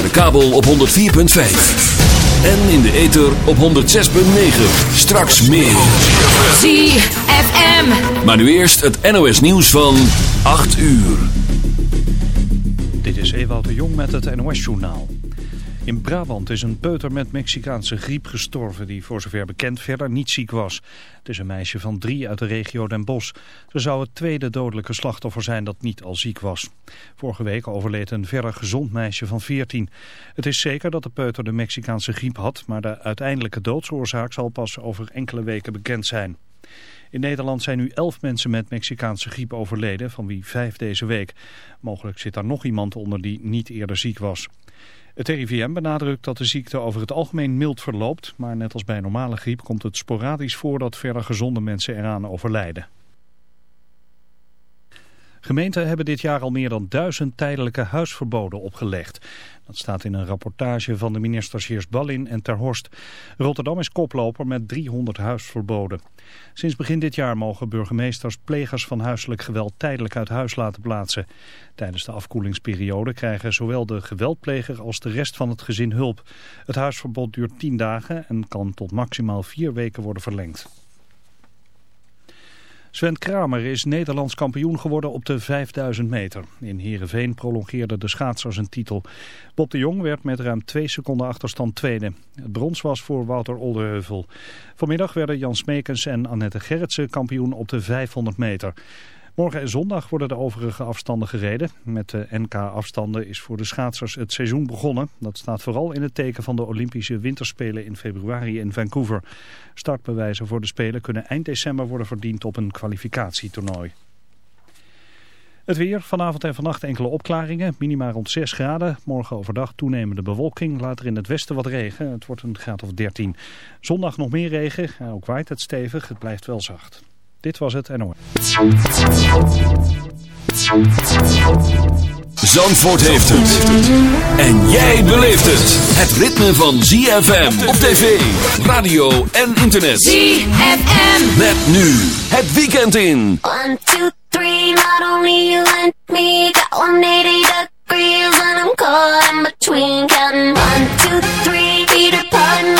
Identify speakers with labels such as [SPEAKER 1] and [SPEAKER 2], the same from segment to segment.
[SPEAKER 1] Via de kabel op 104.5. En in de ether op 106.9. Straks meer.
[SPEAKER 2] ZFM.
[SPEAKER 1] Maar nu eerst het NOS nieuws van 8 uur.
[SPEAKER 3] Dit is Ewout de Jong met het NOS-journaal. In Brabant is een peuter met Mexicaanse griep gestorven die voor zover bekend verder niet ziek was. Het is een meisje van drie uit de regio Den Bosch. Ze zou het tweede dodelijke slachtoffer zijn dat niet al ziek was. Vorige week overleed een verder gezond meisje van 14. Het is zeker dat de peuter de Mexicaanse griep had, maar de uiteindelijke doodsoorzaak zal pas over enkele weken bekend zijn. In Nederland zijn nu elf mensen met Mexicaanse griep overleden, van wie vijf deze week. Mogelijk zit daar nog iemand onder die niet eerder ziek was. Het RIVM benadrukt dat de ziekte over het algemeen mild verloopt, maar net als bij normale griep komt het sporadisch voor dat verder gezonde mensen eraan overlijden. Gemeenten hebben dit jaar al meer dan duizend tijdelijke huisverboden opgelegd. Dat staat in een rapportage van de ministers Heers Ballin en Terhorst. Rotterdam is koploper met 300 huisverboden. Sinds begin dit jaar mogen burgemeesters plegers van huiselijk geweld tijdelijk uit huis laten plaatsen. Tijdens de afkoelingsperiode krijgen zowel de geweldpleger als de rest van het gezin hulp. Het huisverbod duurt 10 dagen en kan tot maximaal 4 weken worden verlengd. Sven Kramer is Nederlands kampioen geworden op de 5000 meter. In Heerenveen prolongeerde de schaatser zijn titel. Bob de Jong werd met ruim twee seconden achterstand tweede. Het brons was voor Wouter Olderheuvel. Vanmiddag werden Jan Smekens en Annette Gerritsen kampioen op de 500 meter. Morgen en zondag worden de overige afstanden gereden. Met de NK-afstanden is voor de schaatsers het seizoen begonnen. Dat staat vooral in het teken van de Olympische Winterspelen in februari in Vancouver. Startbewijzen voor de Spelen kunnen eind december worden verdiend op een kwalificatietoernooi. Het weer, vanavond en vannacht enkele opklaringen, minima rond 6 graden. Morgen overdag toenemende bewolking, later in het westen wat regen. Het wordt een graad of 13. Zondag nog meer regen, ook waait het stevig, het blijft wel zacht. Dit was het NOS.
[SPEAKER 1] Zandvoort heeft het. En jij beleeft het. Het ritme van ZFM op tv, radio en internet.
[SPEAKER 2] ZFM.
[SPEAKER 1] Met nu het weekend in.
[SPEAKER 4] One, two, three, not only you and me got 180 degrees and I'm caught in between counting one, two, three, Peter Pan,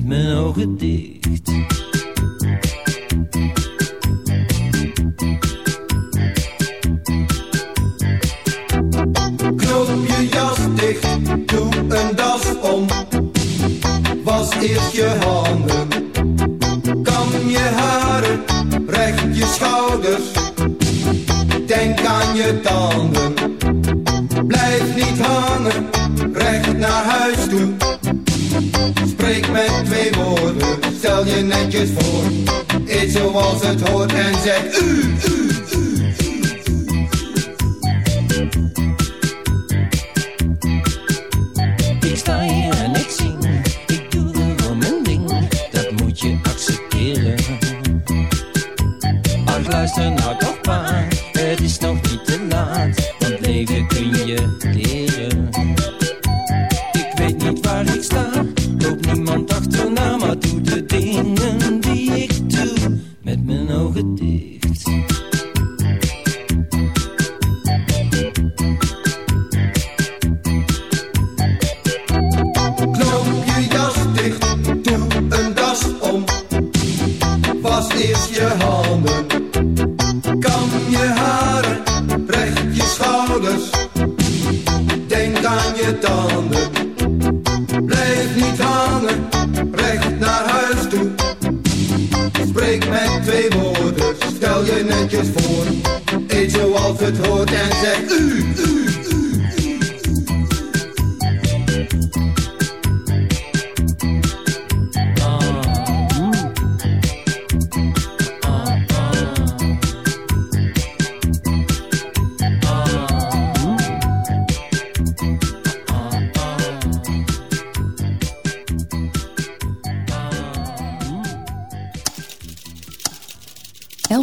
[SPEAKER 5] met
[SPEAKER 6] mijn ogen dicht.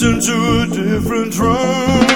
[SPEAKER 7] Dancing to a different drum.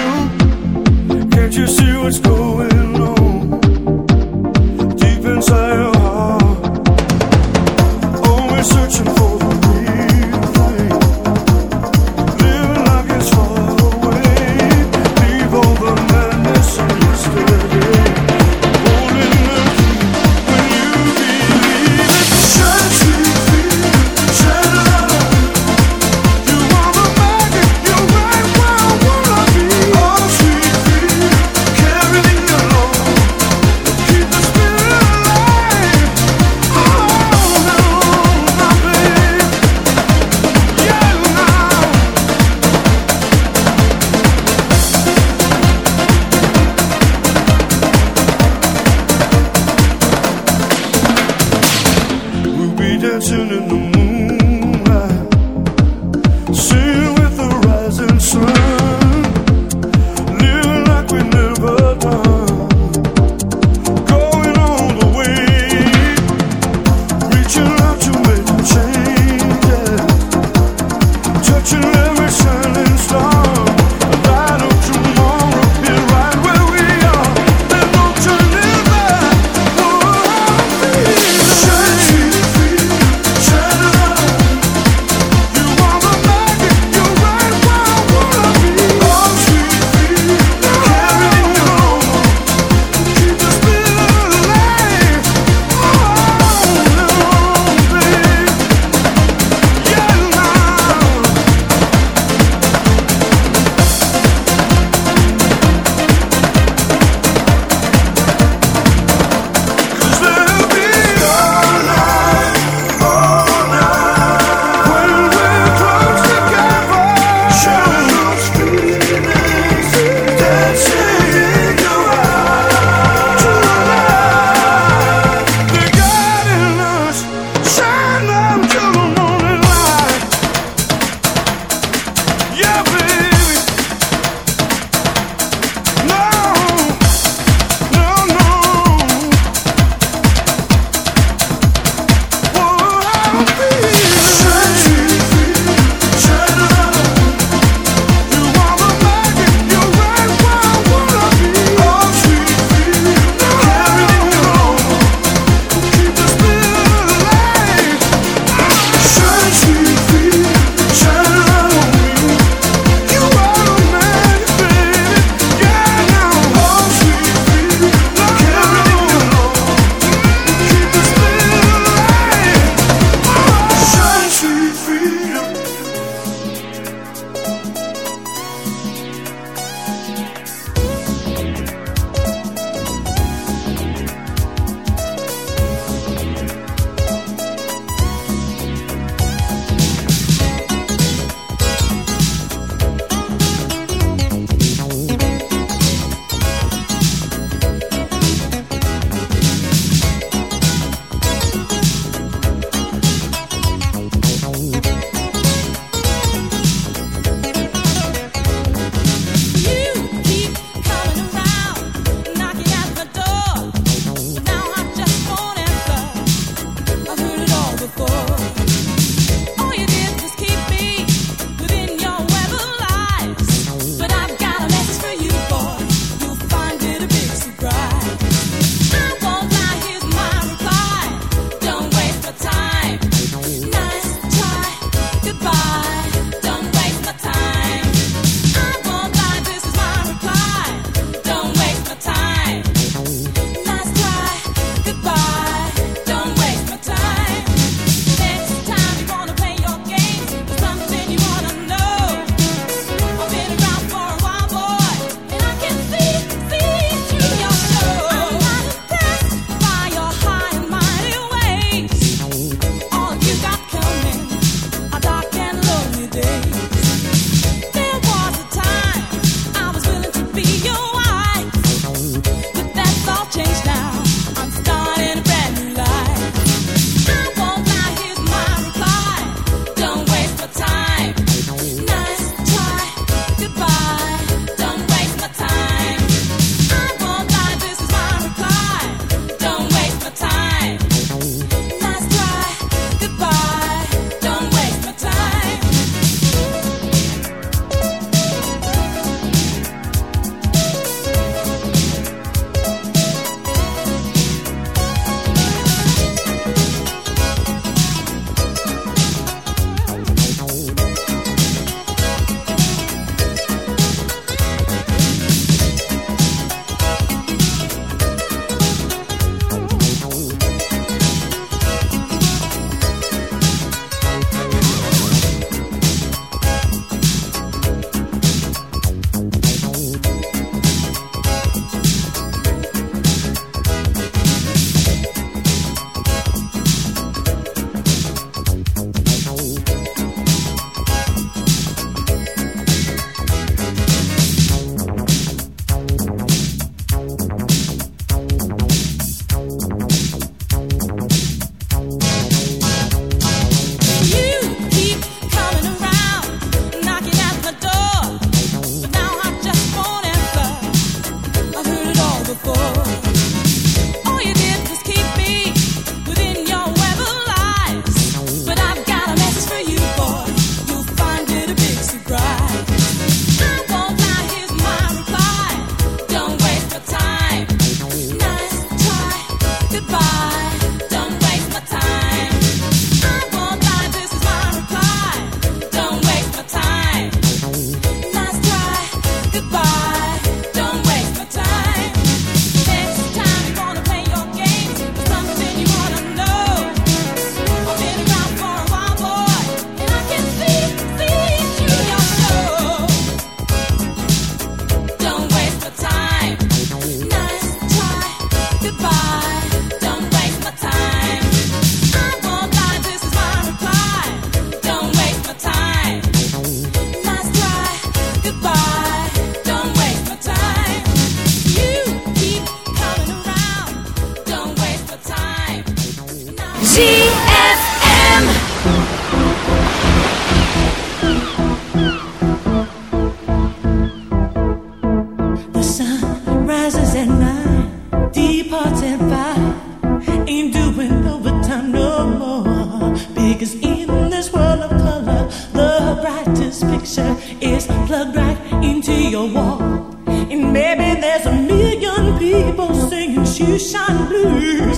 [SPEAKER 7] departed by ain't doing overtime no more. Because in this world of color, the brightest picture is plugged right
[SPEAKER 8] into your wall. And maybe there's a million people singing shoeshine blues.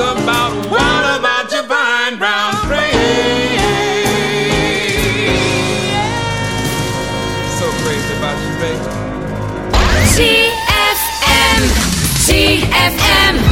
[SPEAKER 9] about
[SPEAKER 10] one of divine brown. So crazy about you, baby.
[SPEAKER 4] GFM, GFM.